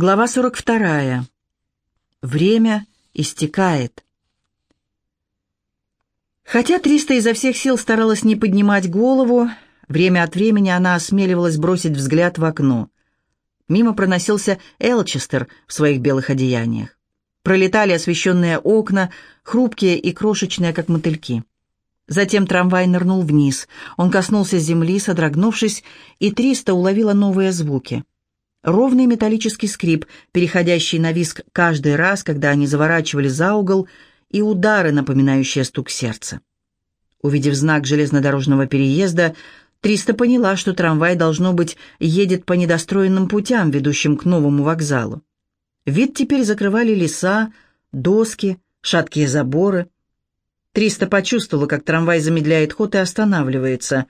Глава 42. Время истекает. Хотя Триста изо всех сил старалась не поднимать голову, время от времени она осмеливалась бросить взгляд в окно. Мимо проносился Элчестер в своих белых одеяниях. Пролетали освещенные окна, хрупкие и крошечные, как мотыльки. Затем трамвай нырнул вниз. Он коснулся земли, содрогнувшись, и Триста уловила новые звуки — Ровный металлический скрип, переходящий на виск каждый раз, когда они заворачивали за угол, и удары, напоминающие стук сердца. Увидев знак железнодорожного переезда, Триста поняла, что трамвай, должно быть, едет по недостроенным путям, ведущим к новому вокзалу. Вид теперь закрывали леса, доски, шаткие заборы. Триста почувствовала, как трамвай замедляет ход и останавливается.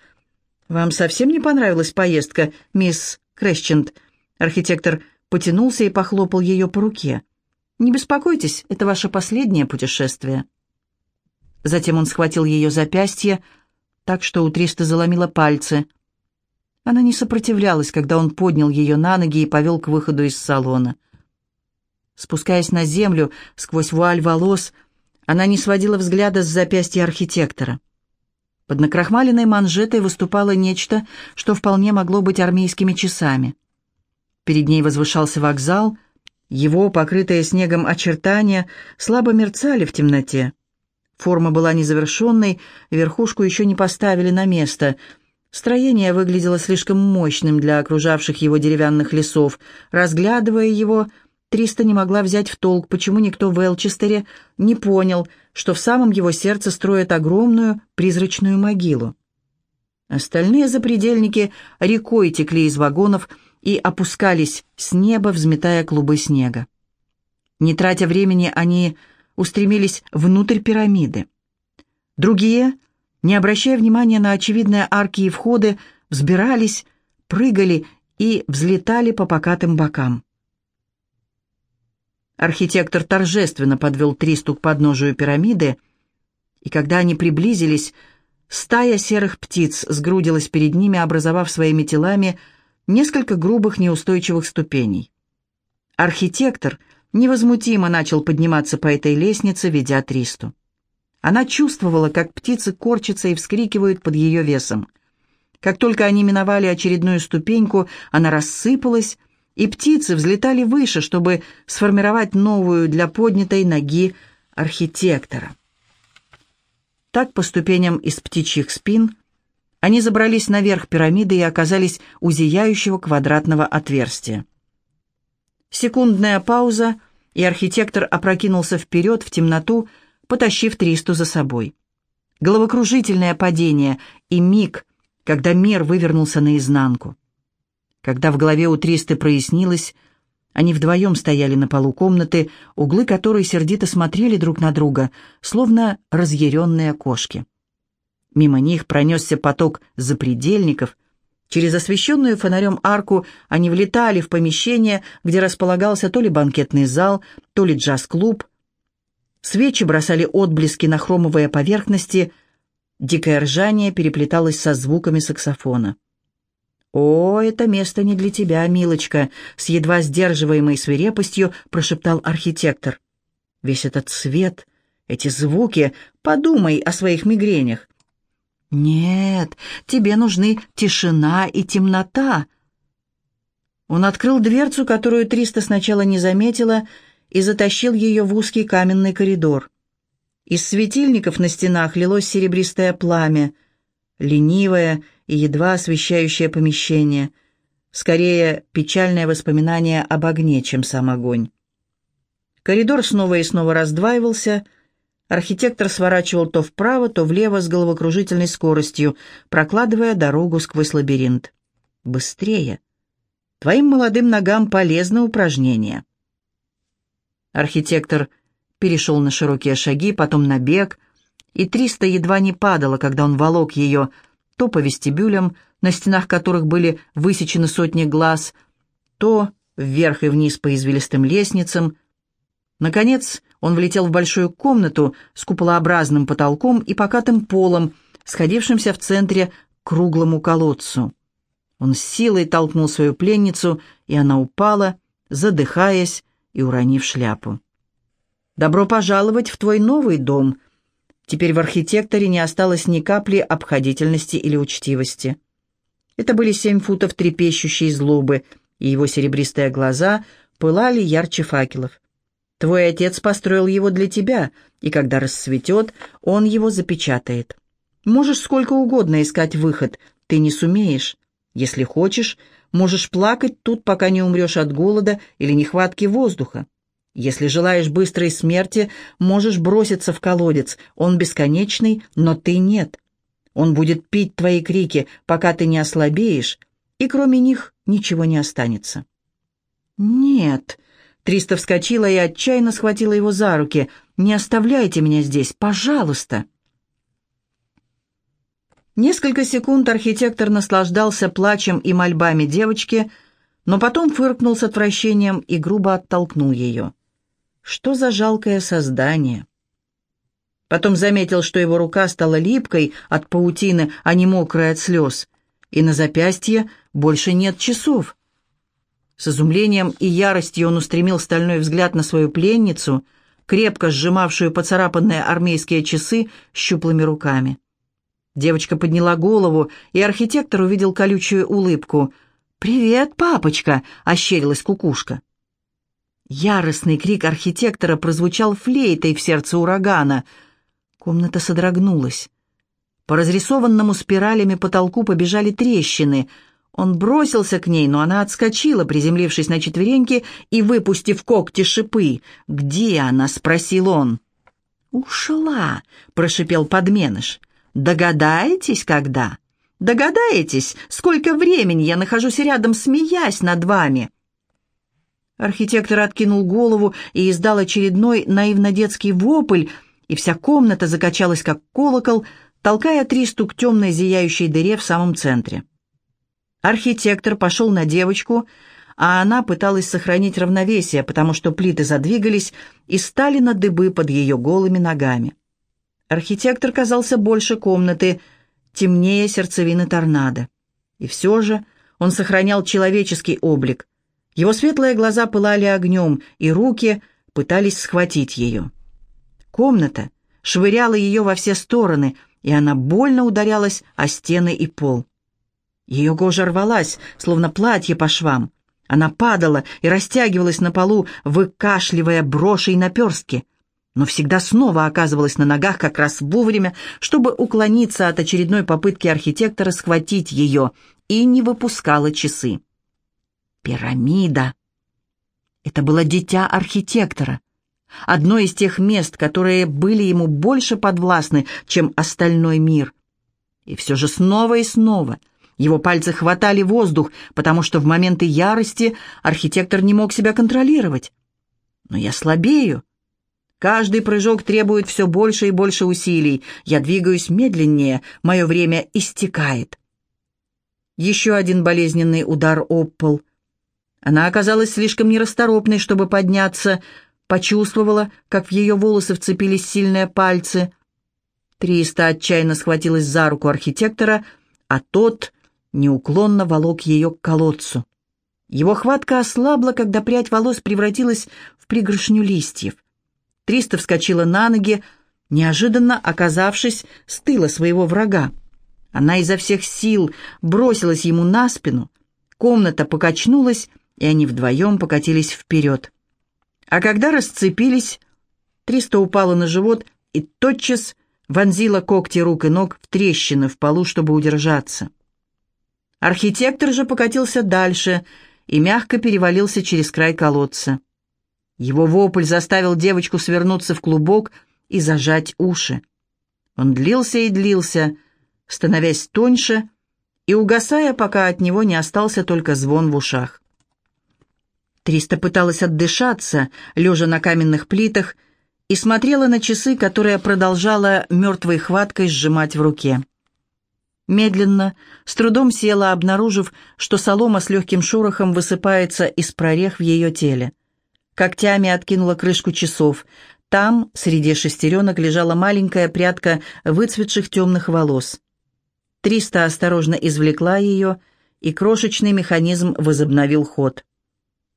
«Вам совсем не понравилась поездка, мисс Крэсчент?» Архитектор потянулся и похлопал ее по руке. «Не беспокойтесь, это ваше последнее путешествие». Затем он схватил ее запястье, так что у Триста заломило пальцы. Она не сопротивлялась, когда он поднял ее на ноги и повел к выходу из салона. Спускаясь на землю сквозь вуаль волос, она не сводила взгляда с запястья архитектора. Под накрахмаленной манжетой выступало нечто, что вполне могло быть армейскими часами — Перед ней возвышался вокзал, его, покрытые снегом очертания, слабо мерцали в темноте. Форма была незавершенной, верхушку еще не поставили на место. Строение выглядело слишком мощным для окружавших его деревянных лесов. Разглядывая его, Триста не могла взять в толк, почему никто в Элчестере не понял, что в самом его сердце строят огромную призрачную могилу. Остальные запредельники рекой текли из вагонов, и опускались с неба, взметая клубы снега. Не тратя времени, они устремились внутрь пирамиды. Другие, не обращая внимания на очевидные арки и входы, взбирались, прыгали и взлетали по покатым бокам. Архитектор торжественно подвел Тристу к подножию пирамиды, и когда они приблизились, стая серых птиц сгрудилась перед ними, образовав своими телами несколько грубых неустойчивых ступеней. Архитектор невозмутимо начал подниматься по этой лестнице, ведя Тристу. Она чувствовала, как птицы корчатся и вскрикивают под ее весом. Как только они миновали очередную ступеньку, она рассыпалась, и птицы взлетали выше, чтобы сформировать новую для поднятой ноги архитектора. Так по ступеням из птичьих спин они забрались наверх пирамиды и оказались у зияющего квадратного отверстия. Секундная пауза, и архитектор опрокинулся вперед в темноту, потащив Тристу за собой. Головокружительное падение и миг, когда мир вывернулся наизнанку. Когда в голове у Тристы прояснилось, они вдвоем стояли на полу комнаты, углы которой сердито смотрели друг на друга, словно разъяренные кошки. Мимо них пронесся поток запредельников. Через освещенную фонарем арку они влетали в помещение, где располагался то ли банкетный зал, то ли джаз-клуб. Свечи бросали отблески на хромовые поверхности. Дикое ржание переплеталось со звуками саксофона. «О, это место не для тебя, милочка», — с едва сдерживаемой свирепостью прошептал архитектор. «Весь этот свет, эти звуки, подумай о своих мигренях. «Нет, тебе нужны тишина и темнота». Он открыл дверцу, которую Триста сначала не заметила, и затащил ее в узкий каменный коридор. Из светильников на стенах лилось серебристое пламя, ленивое и едва освещающее помещение, скорее печальное воспоминание об огне, чем сам огонь. Коридор снова и снова раздваивался — Архитектор сворачивал то вправо, то влево с головокружительной скоростью, прокладывая дорогу сквозь лабиринт. «Быстрее! Твоим молодым ногам полезно упражнение!» Архитектор перешел на широкие шаги, потом на бег, и Триста едва не падала, когда он волок ее то по вестибюлям, на стенах которых были высечены сотни глаз, то вверх и вниз по извилистым лестницам. Наконец, он влетел в большую комнату с куполообразным потолком и покатым полом, сходившимся в центре к круглому колодцу. Он с силой толкнул свою пленницу, и она упала, задыхаясь и уронив шляпу. «Добро пожаловать в твой новый дом!» Теперь в архитекторе не осталось ни капли обходительности или учтивости. Это были семь футов трепещущей злобы, и его серебристые глаза пылали ярче факелов. Твой отец построил его для тебя, и когда расцветет, он его запечатает. Можешь сколько угодно искать выход, ты не сумеешь. Если хочешь, можешь плакать тут, пока не умрешь от голода или нехватки воздуха. Если желаешь быстрой смерти, можешь броситься в колодец. Он бесконечный, но ты нет. Он будет пить твои крики, пока ты не ослабеешь, и кроме них ничего не останется. «Нет», Триста вскочила и отчаянно схватила его за руки. «Не оставляйте меня здесь, пожалуйста!» Несколько секунд архитектор наслаждался плачем и мольбами девочки, но потом фыркнул с отвращением и грубо оттолкнул ее. Что за жалкое создание! Потом заметил, что его рука стала липкой от паутины, а не мокрой от слез, и на запястье больше нет часов. С изумлением и яростью он устремил стальной взгляд на свою пленницу, крепко сжимавшую поцарапанные армейские часы щуплыми руками. Девочка подняла голову, и архитектор увидел колючую улыбку. «Привет, папочка!» — ощерилась кукушка. Яростный крик архитектора прозвучал флейтой в сердце урагана. Комната содрогнулась. По разрисованному спиралями потолку побежали трещины — он бросился к ней, но она отскочила, приземлившись на четвереньки и выпустив когти шипы. «Где она?» — спросил он. «Ушла», — прошипел подменыш. «Догадаетесь, когда?» «Догадаетесь, сколько времени я нахожусь рядом, смеясь над вами?» Архитектор откинул голову и издал очередной наивно-детский вопль, и вся комната закачалась, как колокол, толкая три стук темной зияющей дыре в самом центре. Архитектор пошел на девочку, а она пыталась сохранить равновесие, потому что плиты задвигались и стали на дыбы под ее голыми ногами. Архитектор казался больше комнаты, темнее сердцевины торнадо. И все же он сохранял человеческий облик. Его светлые глаза пылали огнем, и руки пытались схватить ее. Комната швыряла ее во все стороны, и она больно ударялась о стены и пол. Ее кожа рвалась, словно платье по швам. Она падала и растягивалась на полу, выкашливая броши и наперстки, но всегда снова оказывалась на ногах как раз вовремя, чтобы уклониться от очередной попытки архитектора схватить ее, и не выпускала часы. Пирамида. Это было дитя архитектора. Одно из тех мест, которые были ему больше подвластны, чем остальной мир. И все же снова и снова — его пальцы хватали воздух, потому что в моменты ярости архитектор не мог себя контролировать. Но я слабею. Каждый прыжок требует все больше и больше усилий. Я двигаюсь медленнее, мое время истекает. Еще один болезненный удар об пол. Она оказалась слишком нерасторопной, чтобы подняться, почувствовала, как в ее волосы вцепились сильные пальцы. Триста отчаянно схватилась за руку архитектора, а тот неуклонно волок ее к колодцу. Его хватка ослабла, когда прядь волос превратилась в пригоршню листьев. Триста вскочила на ноги, неожиданно оказавшись с тыла своего врага. Она изо всех сил бросилась ему на спину. Комната покачнулась, и они вдвоем покатились вперед. А когда расцепились, Триста упала на живот и тотчас вонзила когти рук и ног в трещины в полу, чтобы удержаться. Архитектор же покатился дальше и мягко перевалился через край колодца. Его вопль заставил девочку свернуться в клубок и зажать уши. Он длился и длился, становясь тоньше и угасая, пока от него не остался только звон в ушах. Триста пыталась отдышаться, лежа на каменных плитах, и смотрела на часы, которые продолжала мертвой хваткой сжимать в руке. Медленно, с трудом села, обнаружив, что солома с легким шорохом высыпается из прорех в ее теле. Когтями откинула крышку часов. Там, среди шестеренок, лежала маленькая прядка выцветших темных волос. Триста осторожно извлекла ее, и крошечный механизм возобновил ход.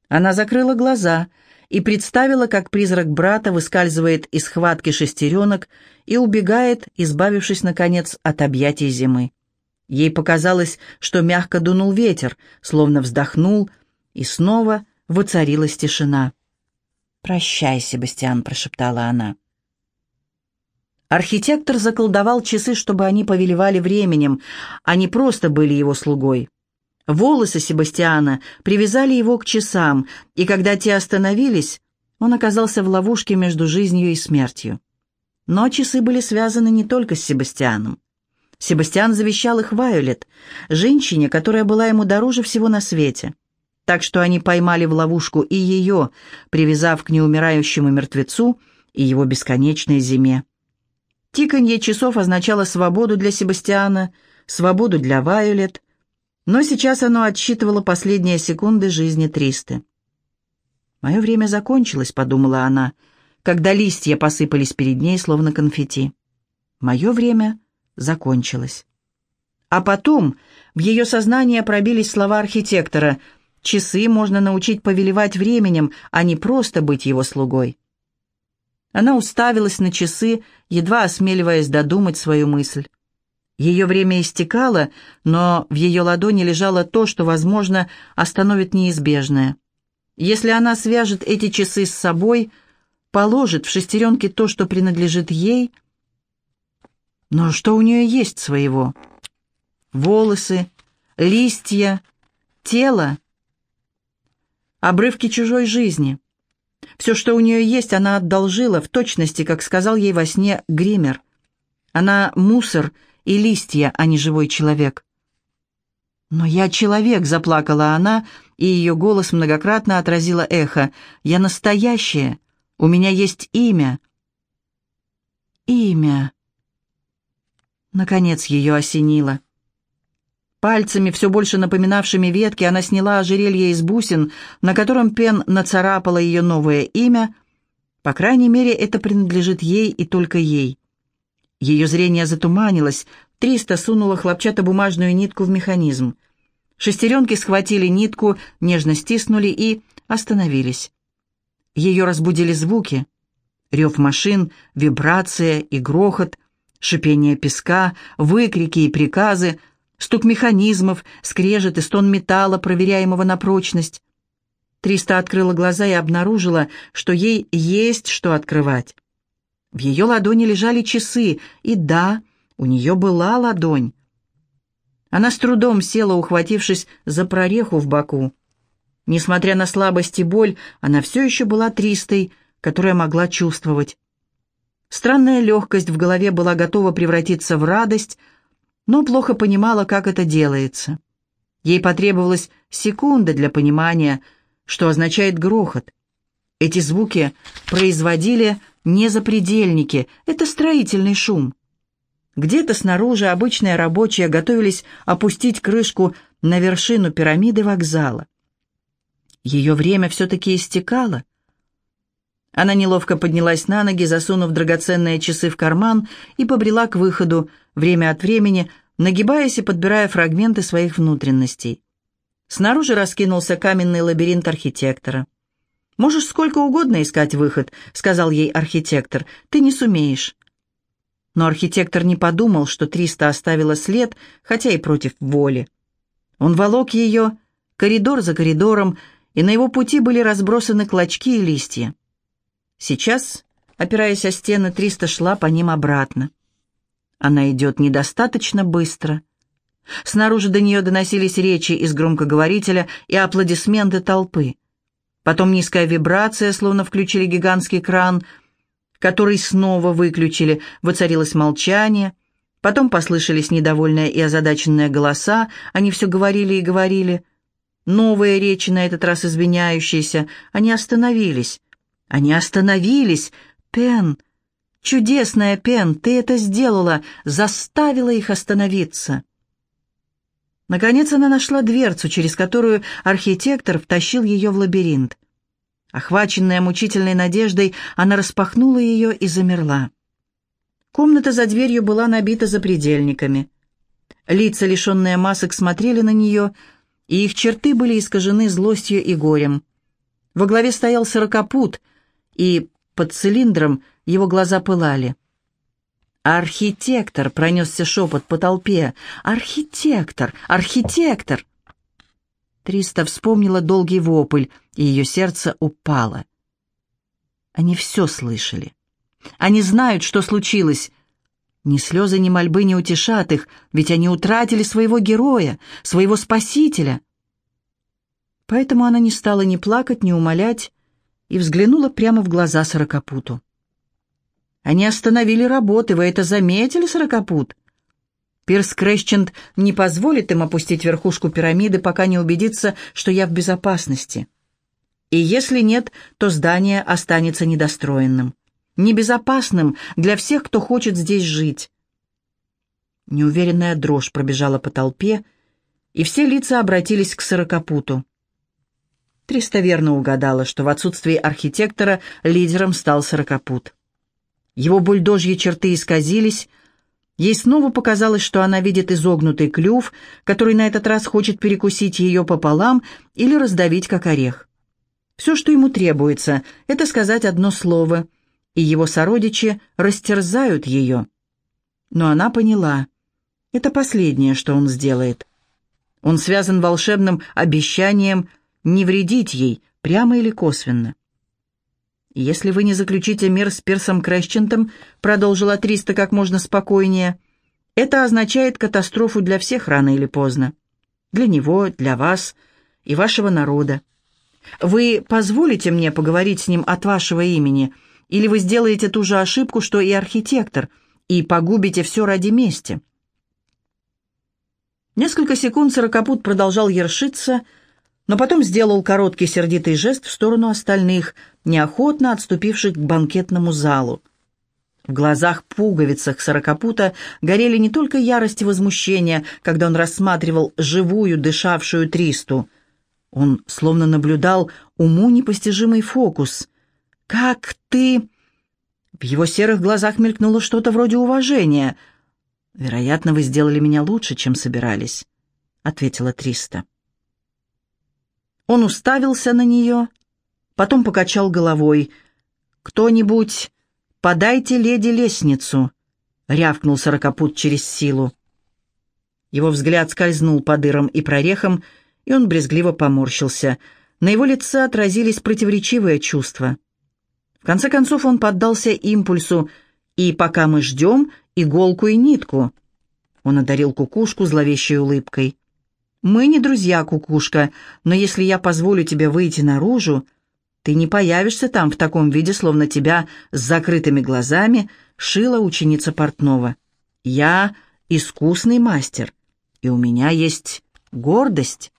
Она закрыла глаза и представила, как призрак брата выскальзывает из схватки шестеренок и убегает, избавившись, наконец, от объятий зимы. Ей показалось, что мягко дунул ветер, словно вздохнул, и снова воцарилась тишина. «Прощай, Себастьян», — прошептала она. Архитектор заколдовал часы, чтобы они повелевали временем, а не просто были его слугой. Волосы Себастьяна привязали его к часам, и когда те остановились, он оказался в ловушке между жизнью и смертью. Но часы были связаны не только с Себастьяном. Себастьян завещал их Вайолет, женщине, которая была ему дороже всего на свете. Так что они поймали в ловушку и ее, привязав к неумирающему мертвецу и его бесконечной зиме. Тиканье часов означало свободу для Себастьяна, свободу для Вайолет, но сейчас оно отсчитывало последние секунды жизни Тристы. «Мое время закончилось», — подумала она, когда листья посыпались перед ней, словно конфетти. «Мое время закончилось». А потом в ее сознание пробились слова архитектора «Часы можно научить повелевать временем, а не просто быть его слугой». Она уставилась на часы, едва осмеливаясь додумать свою мысль. Ее время истекало, но в ее ладони лежало то, что, возможно, остановит неизбежное. Если она свяжет эти часы с собой, положит в шестеренки то, что принадлежит ей, но что у нее есть своего? Волосы, листья, тело, обрывки чужой жизни. Все, что у нее есть, она одолжила, в точности, как сказал ей во сне гример. Она мусор — и листья, а не живой человек. «Но я человек», — заплакала она, и ее голос многократно отразило эхо. «Я настоящая. У меня есть имя». «Имя». Наконец ее осенило. Пальцами, все больше напоминавшими ветки, она сняла ожерелье из бусин, на котором Пен нацарапала ее новое имя. По крайней мере, это принадлежит ей и только ей. Ее зрение затуманилось, Триста сунула хлопчатобумажную нитку в механизм. Шестеренки схватили нитку, нежно стиснули и остановились. Ее разбудили звуки. Рев машин, вибрация и грохот, шипение песка, выкрики и приказы, стук механизмов, скрежет и стон металла, проверяемого на прочность. Триста открыла глаза и обнаружила, что ей есть что открывать. В ее ладони лежали часы, и да, у нее была ладонь. Она с трудом села, ухватившись за прореху в боку. Несмотря на слабость и боль, она все еще была тристой, которая могла чувствовать. Странная легкость в голове была готова превратиться в радость, но плохо понимала, как это делается. Ей потребовалась секунда для понимания, что означает грохот. Эти звуки производили не запредельники, это строительный шум. Где-то снаружи обычные рабочие готовились опустить крышку на вершину пирамиды вокзала. Ее время все-таки истекало. Она неловко поднялась на ноги, засунув драгоценные часы в карман и побрела к выходу, время от времени нагибаясь и подбирая фрагменты своих внутренностей. Снаружи раскинулся каменный лабиринт архитектора. «Можешь сколько угодно искать выход», — сказал ей архитектор. «Ты не сумеешь». Но архитектор не подумал, что Триста оставила след, хотя и против воли. Он волок ее коридор за коридором, и на его пути были разбросаны клочки и листья. Сейчас, опираясь о стены, Триста шла по ним обратно. Она идет недостаточно быстро. Снаружи до нее доносились речи из громкоговорителя и аплодисменты толпы. Потом низкая вибрация, словно включили гигантский кран, который снова выключили, воцарилось молчание. Потом послышались недовольные и озадаченные голоса, они все говорили и говорили. Новые речи, на этот раз извиняющиеся, они остановились. Они остановились! Пен! Чудесная Пен, ты это сделала, заставила их остановиться. Наконец она нашла дверцу, через которую архитектор втащил ее в лабиринт. Охваченная мучительной надеждой, она распахнула ее и замерла. Комната за дверью была набита запредельниками. Лица, лишенные масок, смотрели на нее, и их черты были искажены злостью и горем. Во главе стоял сорокопут, и под цилиндром его глаза пылали. «Архитектор!» — пронесся шепот по толпе. «Архитектор! Архитектор!» Триста вспомнила долгий вопль, и ее сердце упало. Они все слышали. Они знают, что случилось. Ни слезы, ни мольбы не утешат их, ведь они утратили своего героя, своего спасителя. Поэтому она не стала ни плакать, ни умолять и взглянула прямо в глаза сорокопуту. Они остановили работы, вы это заметили, сорокопут? Пирс Крэщент не позволит им опустить верхушку пирамиды, пока не убедится, что я в безопасности. И если нет, то здание останется недостроенным, небезопасным для всех, кто хочет здесь жить. Неуверенная дрожь пробежала по толпе, и все лица обратились к сорокопуту. Триста верно угадала, что в отсутствии архитектора лидером стал сорокопут. Его бульдожьи черты исказились. Ей снова показалось, что она видит изогнутый клюв, который на этот раз хочет перекусить ее пополам или раздавить, как орех. Все, что ему требуется, это сказать одно слово, и его сородичи растерзают ее. Но она поняла. Это последнее, что он сделает. Он связан волшебным обещанием не вредить ей, прямо или косвенно. «Если вы не заключите мир с Персом Крэщентом», — продолжила Триста как можно спокойнее, — «это означает катастрофу для всех рано или поздно. Для него, для вас и вашего народа. Вы позволите мне поговорить с ним от вашего имени, или вы сделаете ту же ошибку, что и архитектор, и погубите все ради мести?» Несколько секунд Сорокопут продолжал ершиться, — но потом сделал короткий сердитый жест в сторону остальных, неохотно отступивших к банкетному залу. В глазах-пуговицах сорокопута горели не только ярость и возмущение, когда он рассматривал живую, дышавшую Тристу. Он словно наблюдал уму непостижимый фокус. «Как ты...» В его серых глазах мелькнуло что-то вроде уважения. «Вероятно, вы сделали меня лучше, чем собирались», — ответила Триста. Он уставился на нее, потом покачал головой. «Кто-нибудь, подайте леди лестницу», — рявкнул сорокопут через силу. Его взгляд скользнул по дырам и прорехам, и он брезгливо поморщился. На его лице отразились противоречивые чувства. В конце концов он поддался импульсу, и пока мы ждем, иголку и нитку. Он одарил кукушку зловещей улыбкой. Мы не друзья, кукушка, но если я позволю тебе выйти наружу, ты не появишься там в таком виде, словно тебя с закрытыми глазами шила ученица портного. Я искусный мастер, и у меня есть гордость».